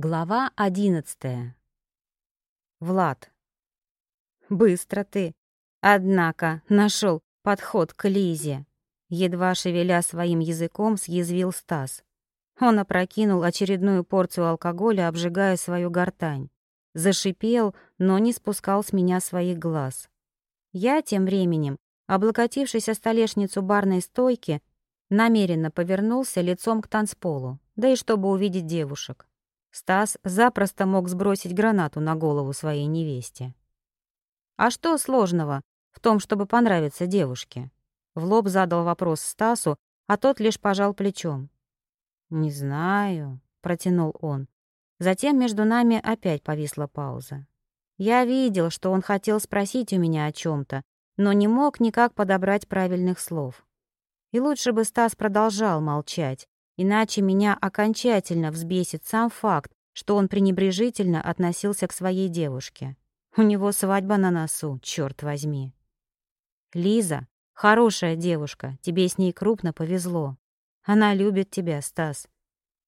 Глава одиннадцатая. Влад. «Быстро ты, однако, нашел подход к Лизе», едва шевеля своим языком, съязвил Стас. Он опрокинул очередную порцию алкоголя, обжигая свою гортань. Зашипел, но не спускал с меня своих глаз. Я тем временем, облокотившись о столешницу барной стойки, намеренно повернулся лицом к танцполу, да и чтобы увидеть девушек. Стас запросто мог сбросить гранату на голову своей невесте. А что сложного в том, чтобы понравиться девушке? В лоб задал вопрос Стасу, а тот лишь пожал плечом. «Не знаю», — протянул он. Затем между нами опять повисла пауза. Я видел, что он хотел спросить у меня о чем то но не мог никак подобрать правильных слов. И лучше бы Стас продолжал молчать, Иначе меня окончательно взбесит сам факт, что он пренебрежительно относился к своей девушке. У него свадьба на носу, черт возьми. Лиза — хорошая девушка, тебе с ней крупно повезло. Она любит тебя, Стас.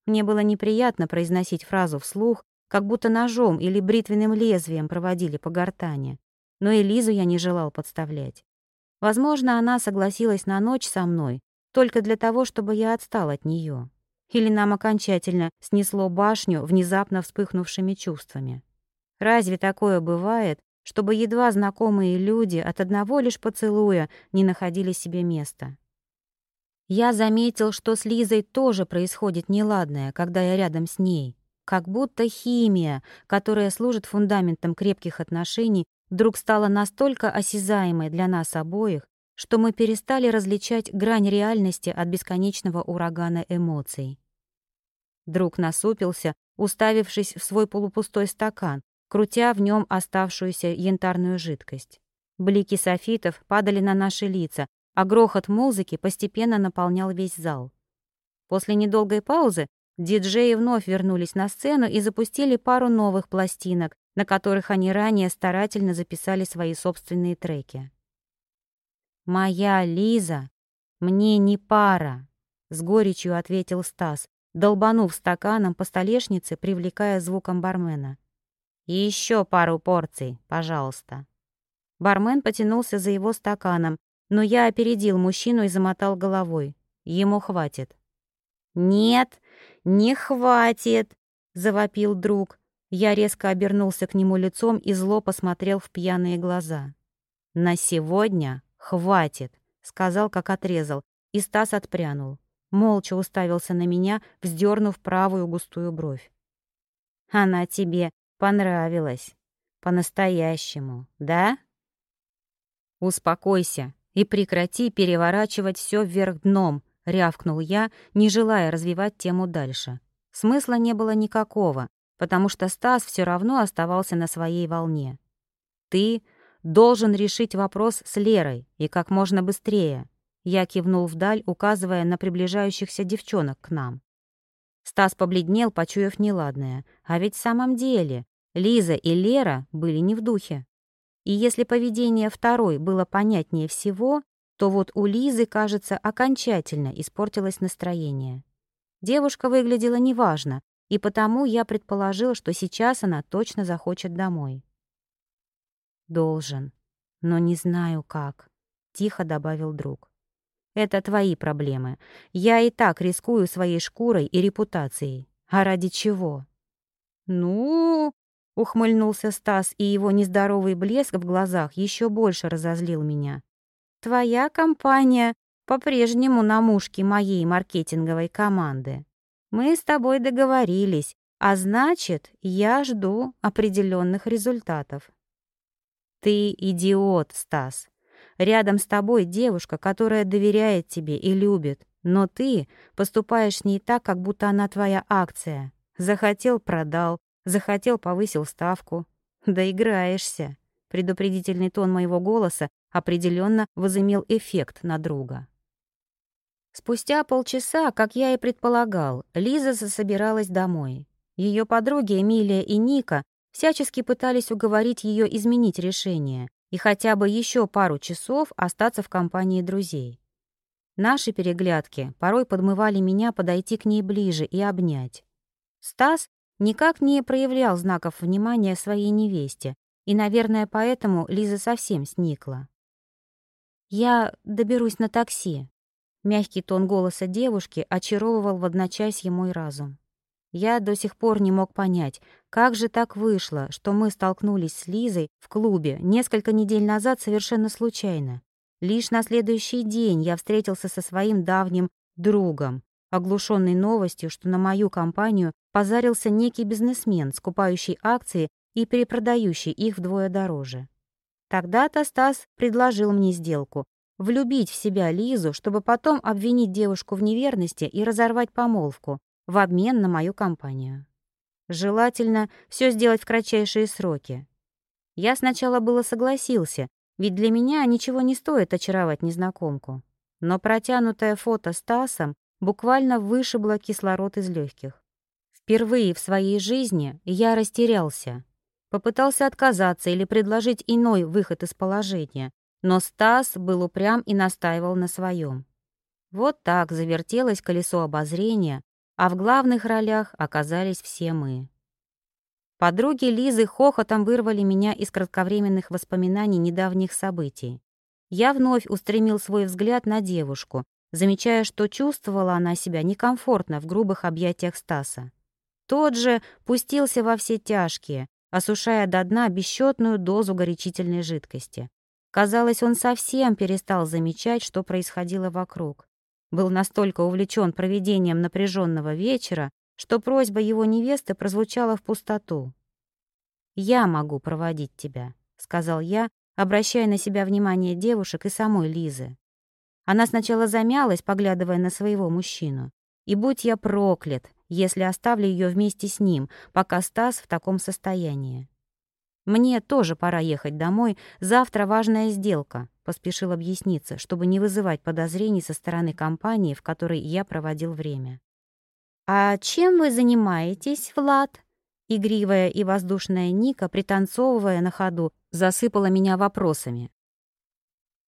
Мне было неприятно произносить фразу вслух, как будто ножом или бритвенным лезвием проводили по гортани. Но и Лизу я не желал подставлять. Возможно, она согласилась на ночь со мной, только для того, чтобы я отстал от нее. Или нам окончательно снесло башню внезапно вспыхнувшими чувствами. Разве такое бывает, чтобы едва знакомые люди от одного лишь поцелуя не находили себе места? Я заметил, что с Лизой тоже происходит неладное, когда я рядом с ней. Как будто химия, которая служит фундаментом крепких отношений, вдруг стала настолько осязаемой для нас обоих, что мы перестали различать грань реальности от бесконечного урагана эмоций. Друг насупился, уставившись в свой полупустой стакан, крутя в нем оставшуюся янтарную жидкость. Блики софитов падали на наши лица, а грохот музыки постепенно наполнял весь зал. После недолгой паузы диджеи вновь вернулись на сцену и запустили пару новых пластинок, на которых они ранее старательно записали свои собственные треки. «Моя Лиза мне не пара», — с горечью ответил Стас, долбанув стаканом по столешнице, привлекая звуком бармена. «И еще пару порций, пожалуйста». Бармен потянулся за его стаканом, но я опередил мужчину и замотал головой. Ему хватит. «Нет, не хватит!» — завопил друг. Я резко обернулся к нему лицом и зло посмотрел в пьяные глаза. «На сегодня «Хватит», — сказал, как отрезал, и Стас отпрянул. Молча уставился на меня, вздернув правую густую бровь. «Она тебе понравилась. По-настоящему, да?» «Успокойся и прекрати переворачивать все вверх дном», — рявкнул я, не желая развивать тему дальше. Смысла не было никакого, потому что Стас все равно оставался на своей волне. «Ты должен решить вопрос с Лерой и как можно быстрее. Я кивнул вдаль, указывая на приближающихся девчонок к нам. Стас побледнел, почуяв неладное. А ведь в самом деле Лиза и Лера были не в духе. И если поведение второй было понятнее всего, то вот у Лизы, кажется, окончательно испортилось настроение. Девушка выглядела неважно, и потому я предположил, что сейчас она точно захочет домой. «Должен, но не знаю как», — тихо добавил друг. «Это твои проблемы. Я и так рискую своей шкурой и репутацией. А ради чего?» «Ну...» — ухмыльнулся Стас, и его нездоровый блеск в глазах еще больше разозлил меня. «Твоя компания по-прежнему на мушке моей маркетинговой команды. Мы с тобой договорились, а значит, я жду определенных результатов. Ты идиот, Стас. Рядом с тобой девушка, которая доверяет тебе и любит, но ты поступаешь с ней так, как будто она твоя акция. Захотел — продал, захотел — повысил ставку. Доиграешься. Предупредительный тон моего голоса определенно возымел эффект на друга. Спустя полчаса, как я и предполагал, Лиза засобиралась домой. Ее подруги Эмилия и Ника всячески пытались уговорить ее изменить решение и хотя бы еще пару часов остаться в компании друзей. Наши переглядки порой подмывали меня подойти к ней ближе и обнять. Стас никак не проявлял знаков внимания своей невесте, и, наверное, поэтому Лиза совсем сникла. «Я доберусь на такси». Мягкий тон голоса девушки очаровывал в одночасье мой разум. Я до сих пор не мог понять, как же так вышло, что мы столкнулись с Лизой в клубе несколько недель назад совершенно случайно. Лишь на следующий день я встретился со своим давним другом, оглушенный новостью, что на мою компанию позарился некий бизнесмен, скупающий акции и перепродающий их вдвое дороже. Тогда-то Стас предложил мне сделку — влюбить в себя Лизу, чтобы потом обвинить девушку в неверности и разорвать помолвку в обмен на мою компанию. Желательно все сделать в кратчайшие сроки. Я сначала было согласился, ведь для меня ничего не стоит очаровать незнакомку. Но протянутое фото Стасом буквально вышибло кислород из легких. Впервые в своей жизни я растерялся. Попытался отказаться или предложить иной выход из положения, но Стас был упрям и настаивал на своем. Вот так завертелось колесо обозрения, а в главных ролях оказались все мы. Подруги Лизы хохотом вырвали меня из кратковременных воспоминаний недавних событий. Я вновь устремил свой взгляд на девушку, замечая, что чувствовала она себя некомфортно в грубых объятиях Стаса. Тот же пустился во все тяжкие, осушая до дна бесчетную дозу горячительной жидкости. Казалось, он совсем перестал замечать, что происходило вокруг. Был настолько увлечен проведением напряженного вечера, что просьба его невесты прозвучала в пустоту. «Я могу проводить тебя», — сказал я, обращая на себя внимание девушек и самой Лизы. Она сначала замялась, поглядывая на своего мужчину. И будь я проклят, если оставлю ее вместе с ним, пока Стас в таком состоянии. «Мне тоже пора ехать домой, завтра важная сделка», — поспешил объясниться, чтобы не вызывать подозрений со стороны компании, в которой я проводил время. «А чем вы занимаетесь, Влад?» Игривая и воздушная Ника, пританцовывая на ходу, засыпала меня вопросами.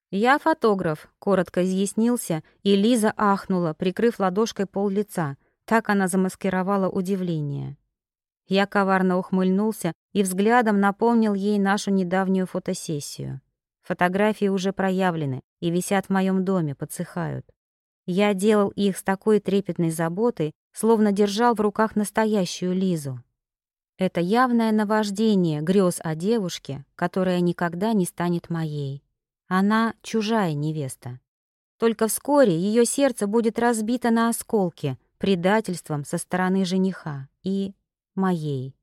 «Я фотограф», — коротко изъяснился, и Лиза ахнула, прикрыв ладошкой пол лица. Так она замаскировала удивление. Я коварно ухмыльнулся и взглядом напомнил ей нашу недавнюю фотосессию. Фотографии уже проявлены и висят в моем доме, подсыхают. Я делал их с такой трепетной заботой, словно держал в руках настоящую Лизу. Это явное наваждение грез о девушке, которая никогда не станет моей. Она чужая невеста. Только вскоре ее сердце будет разбито на осколки, предательством со стороны жениха и моей.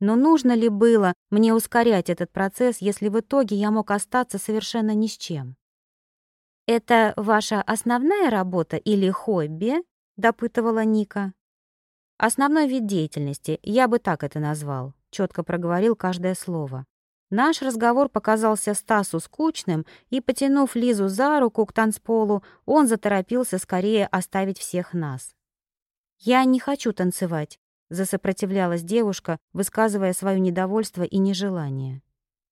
Но нужно ли было мне ускорять этот процесс, если в итоге я мог остаться совершенно ни с чем? «Это ваша основная работа или хобби?» — допытывала Ника. «Основной вид деятельности, я бы так это назвал», — четко проговорил каждое слово. Наш разговор показался Стасу скучным, и, потянув Лизу за руку к танцполу, он заторопился скорее оставить всех нас. «Я не хочу танцевать», — засопротивлялась девушка, высказывая свое недовольство и нежелание.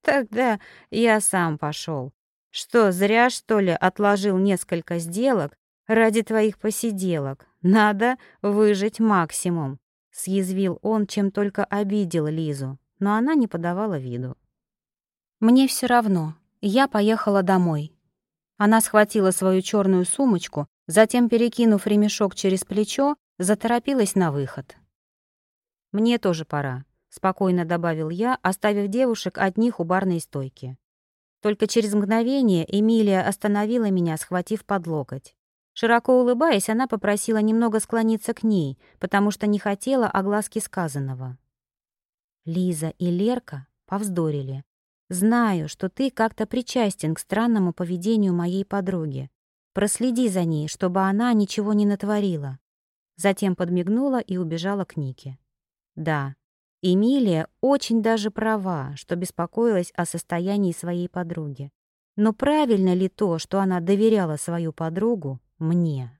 «Тогда я сам пошел. Что, зря, что ли, отложил несколько сделок ради твоих посиделок? Надо выжить максимум», — съязвил он, чем только обидел Лизу, но она не подавала виду. «Мне все равно. Я поехала домой». Она схватила свою черную сумочку, затем, перекинув ремешок через плечо, заторопилась на выход. «Мне тоже пора», — спокойно добавил я, оставив девушек одних у барной стойки. Только через мгновение Эмилия остановила меня, схватив под локоть. Широко улыбаясь, она попросила немного склониться к ней, потому что не хотела огласки сказанного. Лиза и Лерка повздорили. «Знаю, что ты как-то причастен к странному поведению моей подруги. Проследи за ней, чтобы она ничего не натворила затем подмигнула и убежала к Нике. Да, Эмилия очень даже права, что беспокоилась о состоянии своей подруги. Но правильно ли то, что она доверяла свою подругу мне?